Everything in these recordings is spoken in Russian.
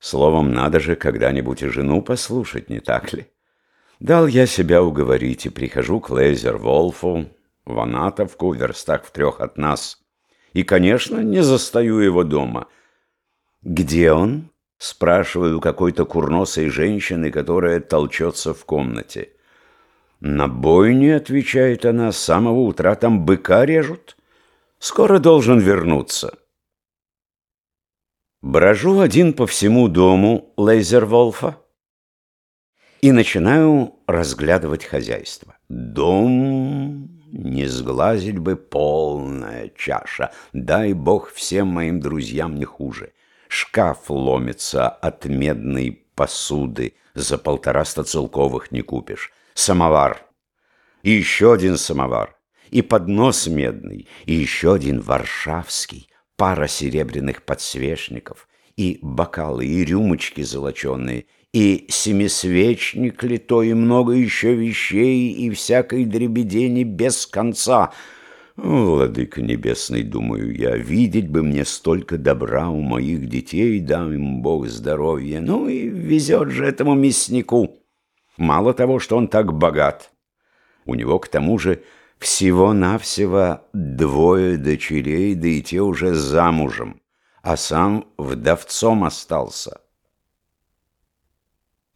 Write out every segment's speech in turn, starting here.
Словом, надо же когда-нибудь и жену послушать, не так ли? Дал я себя уговорить и прихожу к Лейзер Волфу в Анатовку, в верстах в трех от нас. И, конечно, не застаю его дома. «Где он?» — спрашиваю какой-то курносой женщины, которая толчется в комнате. «На бойне», — отвечает она, — «с самого утра там быка режут. Скоро должен вернуться». Брожу один по всему дому Лейзерволфа и начинаю разглядывать хозяйство. Дом не сглазить бы полная чаша, дай бог всем моим друзьям не хуже. Шкаф ломится от медной посуды, за полтораста целковых не купишь. Самовар, и еще один самовар, и поднос медный, и еще один варшавский, пара серебряных подсвечников, и бокалы, и рюмочки золоченые, и семисвечник литой, и много еще вещей, и всякой дребедени без конца. Владыка небесный, думаю я, видеть бы мне столько добра у моих детей, дай им Бог здоровья. Ну и везет же этому мяснику. Мало того, что он так богат, у него к тому же всего-навсего двое дочерей, да и те уже замужем, а сам вдовцом остался.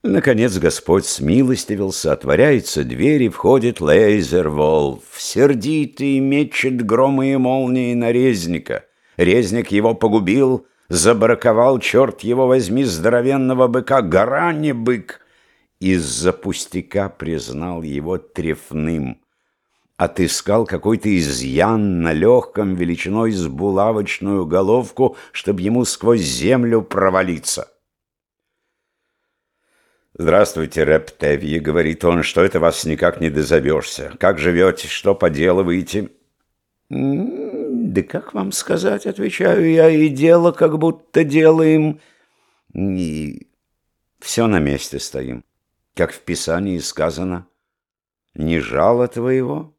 Наконец Господь смилостивился, отворяется дверь и входит Лейзерволф, сердитый, мечет громы и молнии на резника. Резник его погубил, забраковал, черт его возьми, здоровенного быка, гора не бык. Из-за пустяка признал его трефным отыскал какой-то изъян на легком величиной с булавочную головку, чтобы ему сквозь землю провалиться. «Здравствуйте, Рептевье», — говорит он, — «что это вас никак не дозовешься? Как живете? Что поделываете?» «Да как вам сказать?» — отвечаю я, — «и дело как будто делаем, и все на месте стоим, как в Писании сказано, не жало твоего»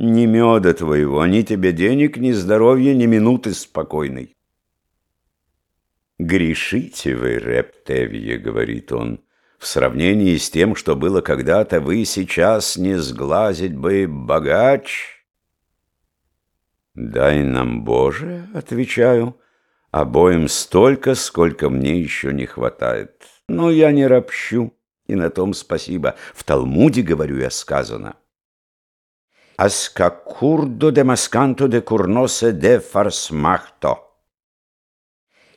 ни меда твоего, ни тебе денег, ни здоровья, ни минуты спокойной. «Грешите вы, Рептевье», — говорит он, — «в сравнении с тем, что было когда-то, вы сейчас не сглазить бы богач». «Дай нам, Боже», — отвечаю, — «обоим столько, сколько мне еще не хватает. Но я не ропщу, и на том спасибо. В Талмуде, говорю я, сказано» де масканто де курносе де фарсмахто.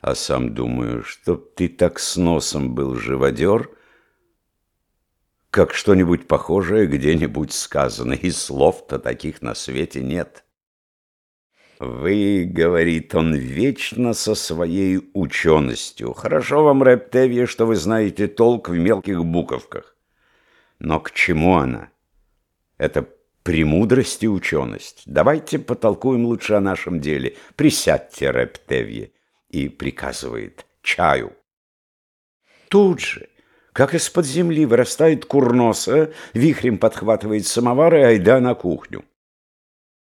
А сам думаю, чтоб ты так с носом был живодер, как что-нибудь похожее где-нибудь сказано, и слов-то таких на свете нет. Вы, говорит он, вечно со своей ученостью. Хорошо вам, Рептевье, что вы знаете толк в мелких буковках. Но к чему она? Это премудрость и ученость. Давайте потолкуем лучше о нашем деле. Присядьте, Рептевье, и приказывает чаю. Тут же, как из-под земли вырастает курноса, вихрем подхватывает самовар и айда на кухню.